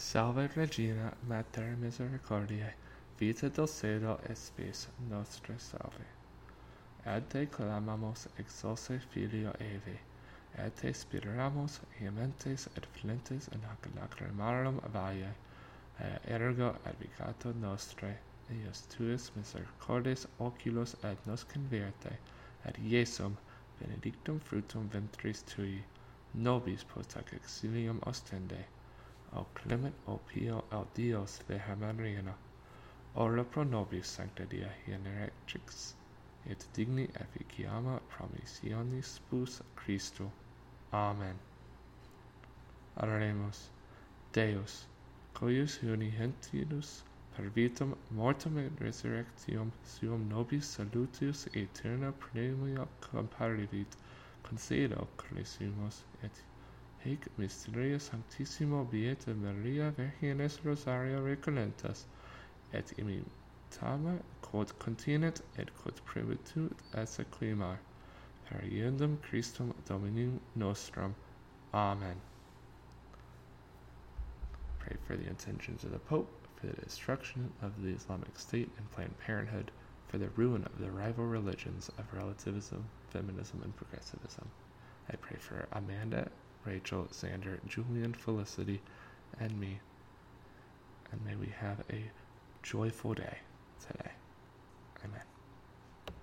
Salve Regina, Mater Misericordiae, vita dulcedo et spes nostre salve. Ad te clamamus exalse Filio Evi, et te spiramus iamentes et flentes in hac lacrimarum avae, eh, ergo advocato nostre, eius tuis misericordes oculos ad nos converte, ad Iesum, benedictum fructum ventris tui, nobis post hac exilium ostende, O clement o pio el Dios Virgen ora pro nobis sancta Dia Generetrix, et digni efficiama promissionis spus Christo. Amen. Adoremus. Deus, coius uni gentilus per vitam mortem et resurrectium suum nobis salutius aeterna premia comparivit, concedo, crescimus, et Hic mysteria sanctissimo beata Maria Virginis Rosario recollentas, et imitama quod continet et quod previtut et sequimar, per iendum Christum Dominum nostrum. Amen. Pray for the intentions of the Pope, for the destruction of the Islamic State and Planned Parenthood, for the ruin of the rival religions of relativism, feminism, and progressivism. I pray for Amanda Rachel, Xander, Julian, Felicity, and me. And may we have a joyful day today.